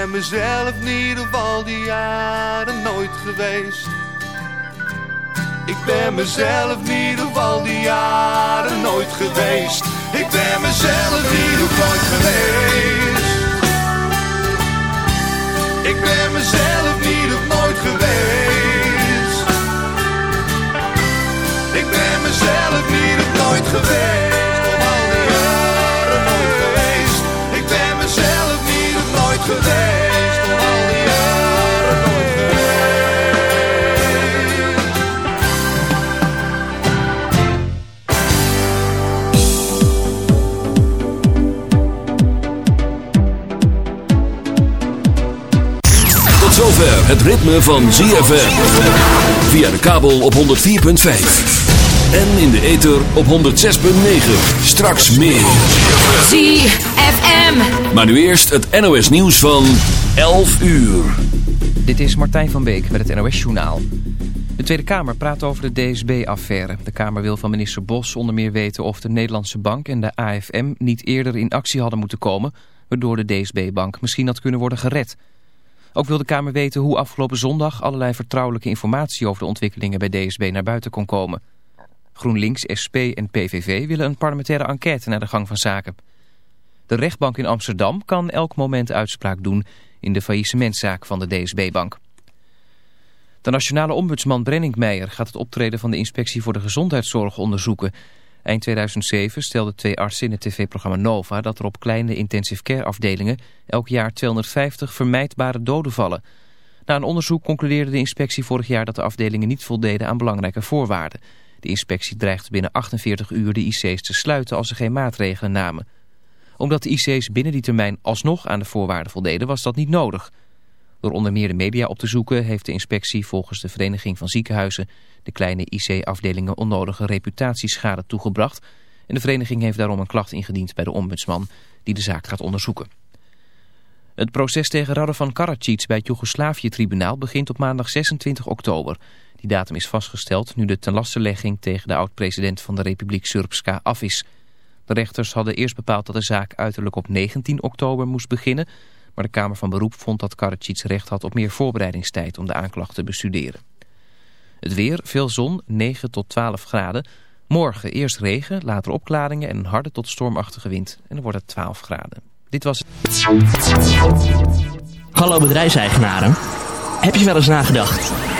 Ben mezelf niet op al die jaren nooit geweest. Ik ben mezelf niet op al die jaren nooit geweest. Ik ben mezelf niet op nooit geweest. Ik ben mezelf niet op nooit geweest. Ik ben mezelf niet op nooit geweest. Op het ritme van ZFM. Via de kabel op 104.5. En in de ether op 106.9. Straks meer. ZFM. Maar nu eerst het NOS nieuws van 11 uur. Dit is Martijn van Beek met het NOS-journaal. De Tweede Kamer praat over de DSB-affaire. De Kamer wil van minister Bos onder meer weten of de Nederlandse Bank en de AFM niet eerder in actie hadden moeten komen... waardoor de DSB-bank misschien had kunnen worden gered. Ook wil de Kamer weten hoe afgelopen zondag allerlei vertrouwelijke informatie over de ontwikkelingen bij DSB naar buiten kon komen. GroenLinks, SP en PVV willen een parlementaire enquête naar de gang van zaken. De rechtbank in Amsterdam kan elk moment uitspraak doen in de faillissementzaak van de DSB-bank. De nationale ombudsman Brenning Meijer gaat het optreden van de inspectie voor de gezondheidszorg onderzoeken. Eind 2007 stelden twee artsen in het tv-programma Nova dat er op kleine intensive care afdelingen elk jaar 250 vermijdbare doden vallen. Na een onderzoek concludeerde de inspectie vorig jaar dat de afdelingen niet voldeden aan belangrijke voorwaarden. De inspectie dreigt binnen 48 uur de IC's te sluiten als ze geen maatregelen namen. Omdat de IC's binnen die termijn alsnog aan de voorwaarden voldeden was dat niet nodig. Door onder meer de media op te zoeken heeft de inspectie volgens de Vereniging van Ziekenhuizen de kleine IC-afdelingen onnodige reputatieschade toegebracht. En de vereniging heeft daarom een klacht ingediend bij de ombudsman die de zaak gaat onderzoeken. Het proces tegen Radovan Karadzic bij het Joegoslavië-tribunaal begint op maandag 26 oktober. Die datum is vastgesteld nu de tenlastenlegging tegen de oud-president van de Republiek Srpska af is. De rechters hadden eerst bepaald dat de zaak uiterlijk op 19 oktober moest beginnen... maar de Kamer van Beroep vond dat Karadzic recht had op meer voorbereidingstijd om de aanklacht te bestuderen. Het weer, veel zon, 9 tot 12 graden. Morgen eerst regen, later opklaringen en een harde tot stormachtige wind. En dan wordt het 12 graden. Dit was het. Hallo bedrijfseigenaren. Heb je wel eens nagedacht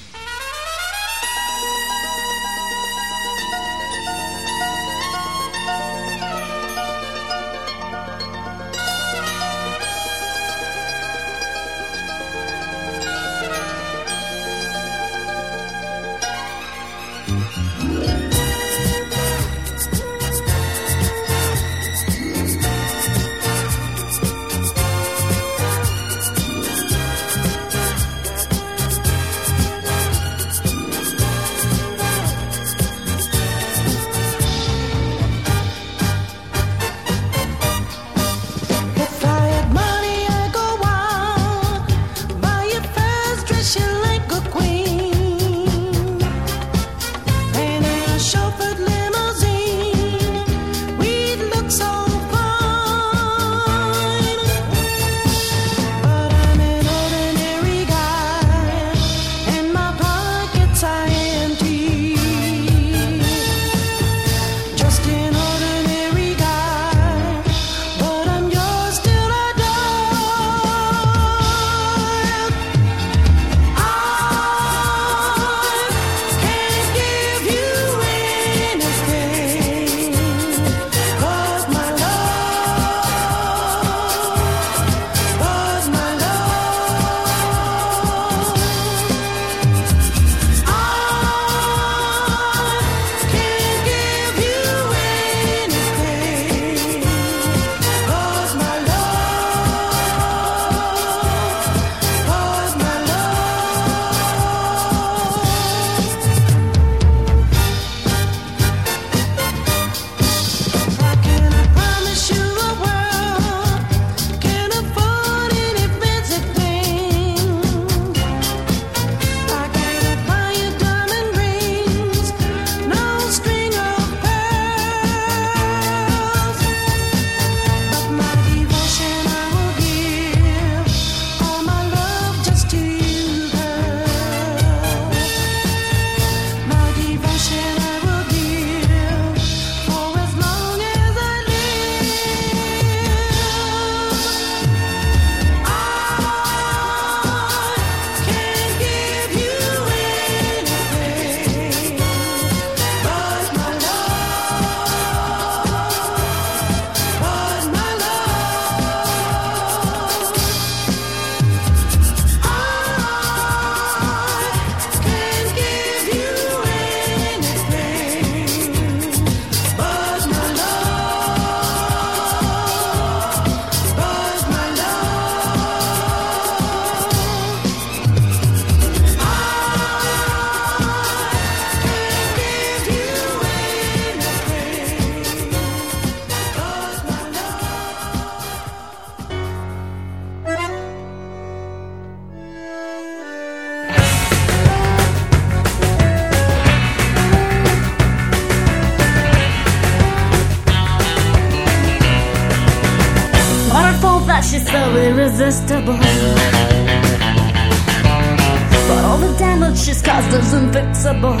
Is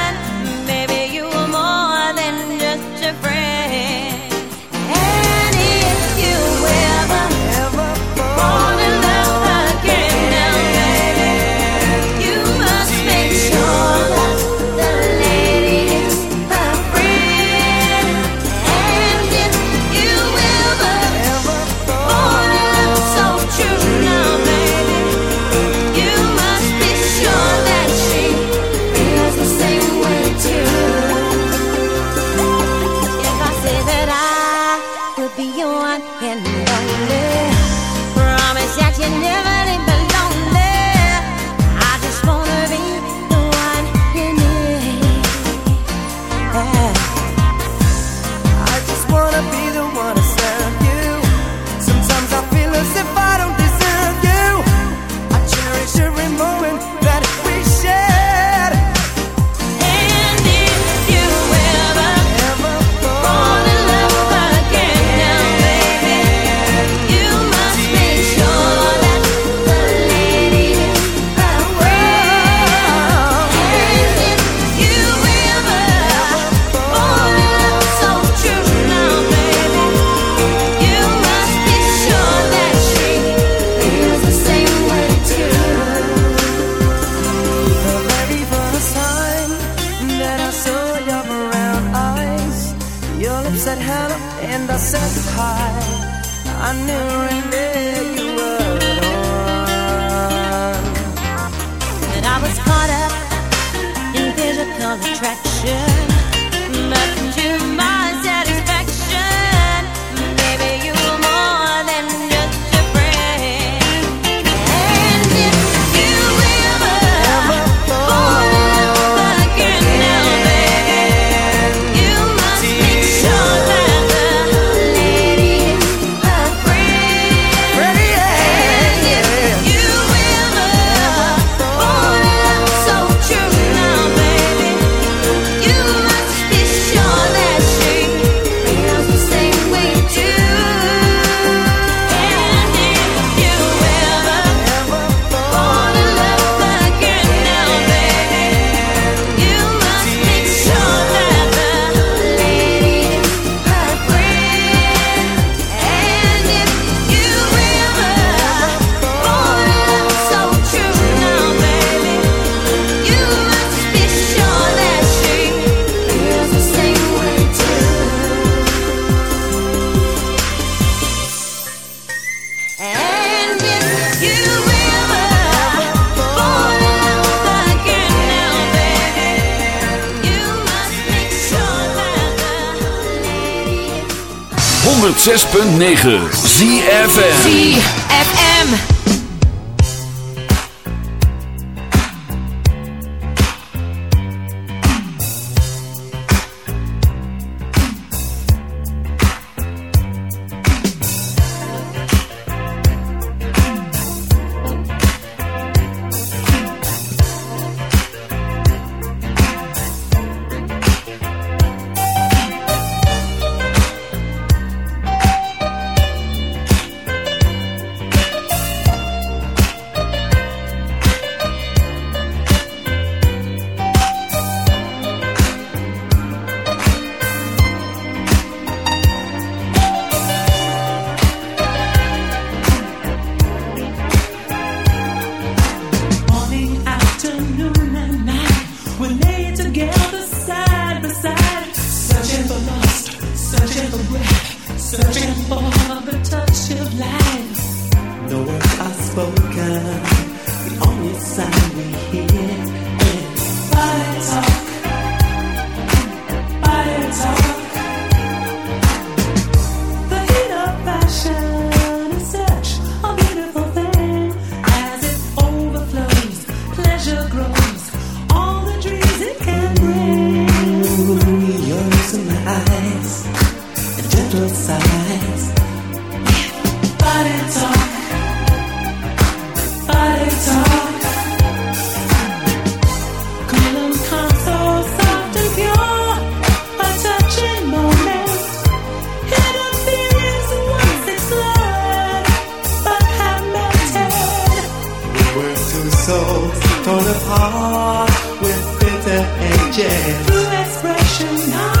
106.9 ZFM ZFM and soul torn apart with bitter edges. True Through expression,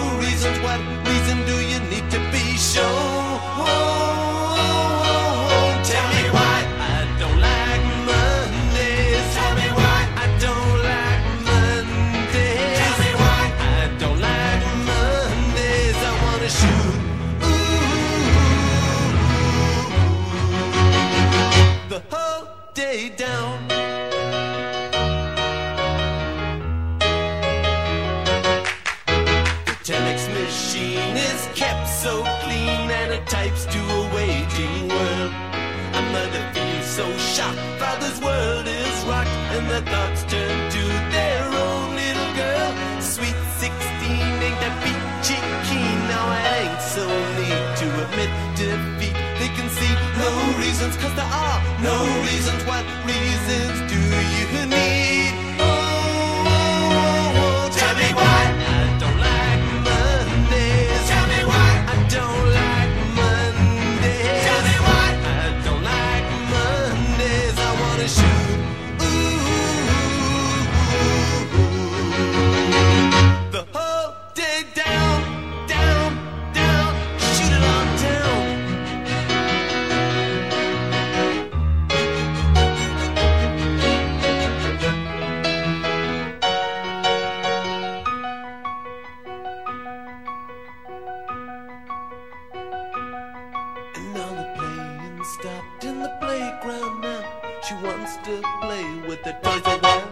stopped in the playground now. She wants to play with the toys a.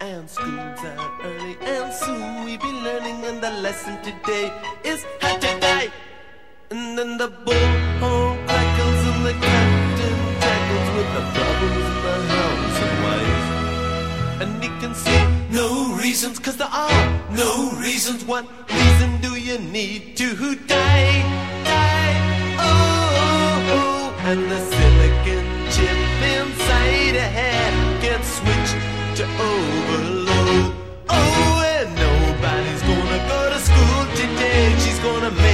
And school's out early, and soon we be learning. And the lesson today is how to die. And then the bullhorn crackles, and the captain tackles with the problems in the house and wife. And he can see no reasons, cause there are no reasons. What reason do you need to die? And the silicon chip inside a head gets switched to overload. Oh, and nobody's gonna go to school today. She's gonna make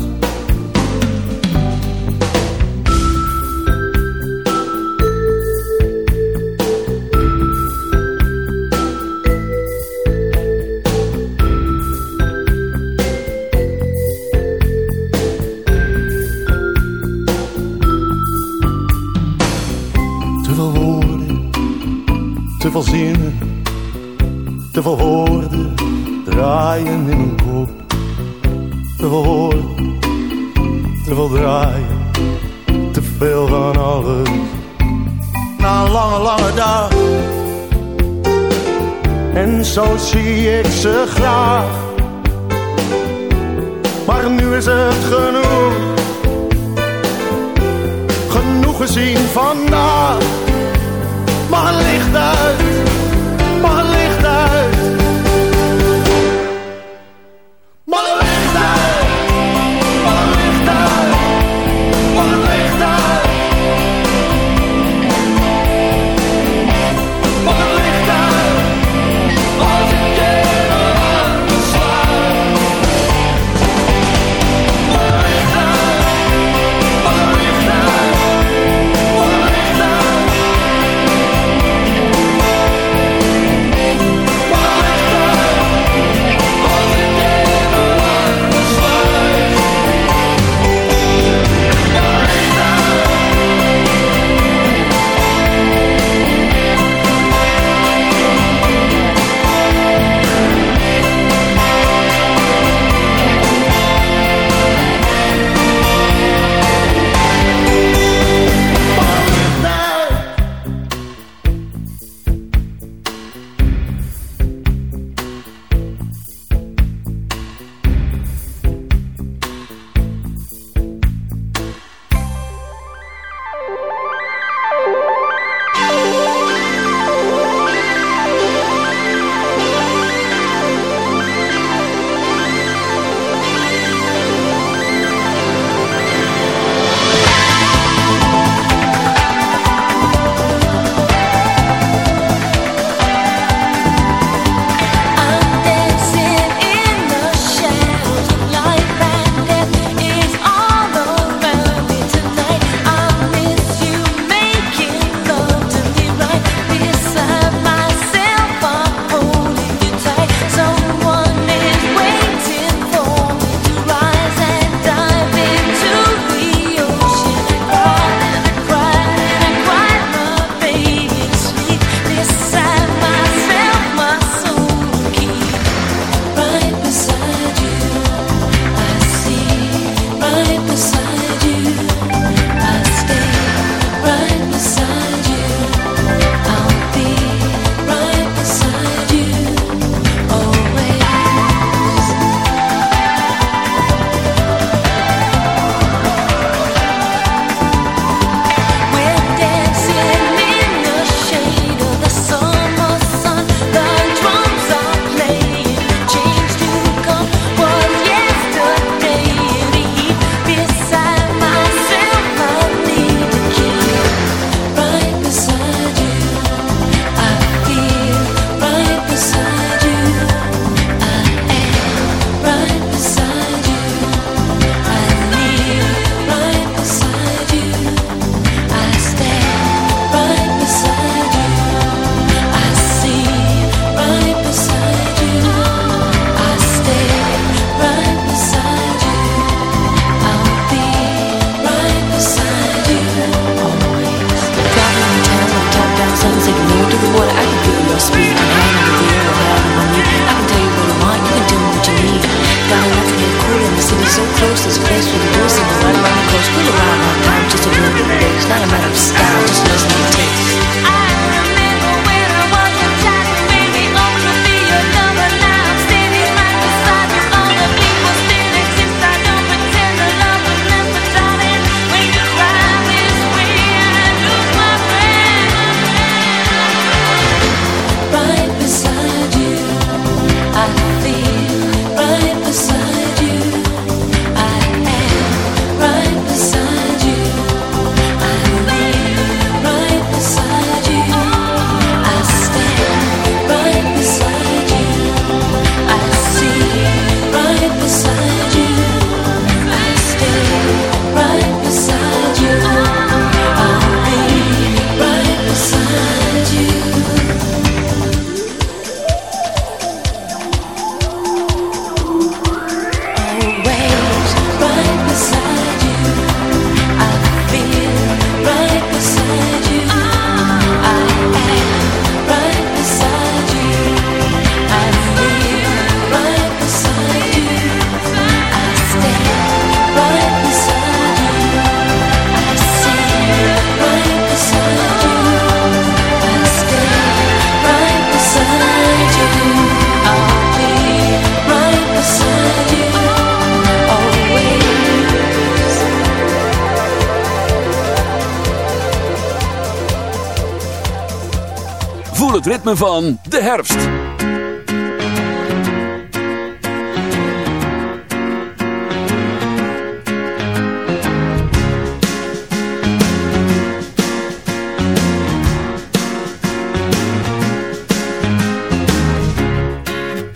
Zie ik ze graag. Maar nu is het genoeg. Genoeg gezien vandaag. Het licht ritme van de herfst.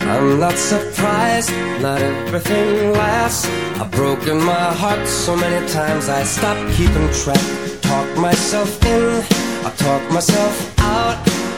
I'm not surprised, not everything lasts. I've broken my heart so many times I stopped keeping track. Talk myself in, I talk myself out.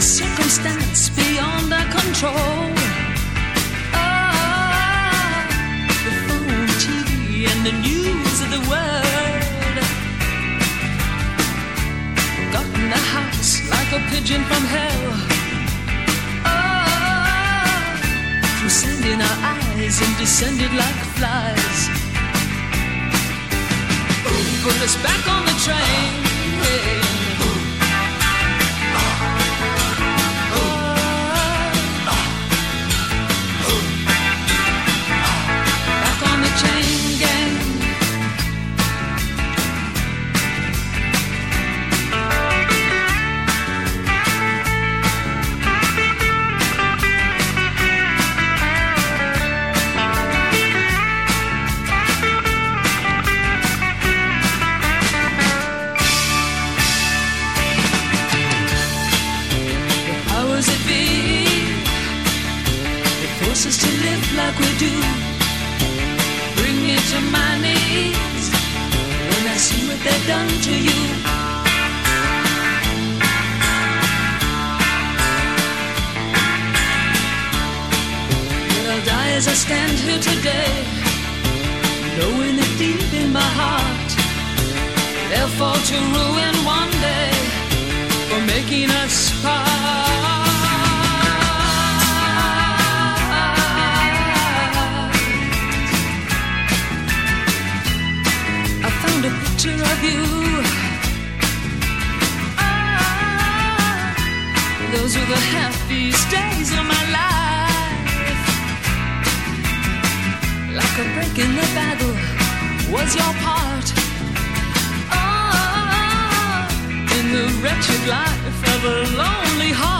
Circumstance beyond our control. Ah, the phone, TV, and the news of the world. Got in the house like a pigeon from hell. Ah, through sand in our eyes and descended like flies. Put us back on the train. Back was your part. Ah, in the wretched life of a lonely heart.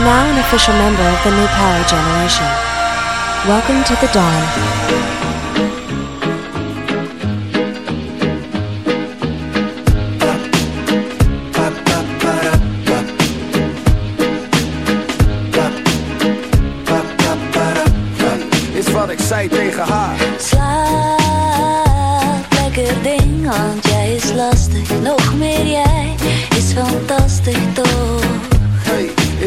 Are now an official member of the new power generation. Welcome to the dawn. Is wat ik zei tegen haar. Slaap, lekker ding, want jij is lastig. Nog meer jij is fantastisch toch?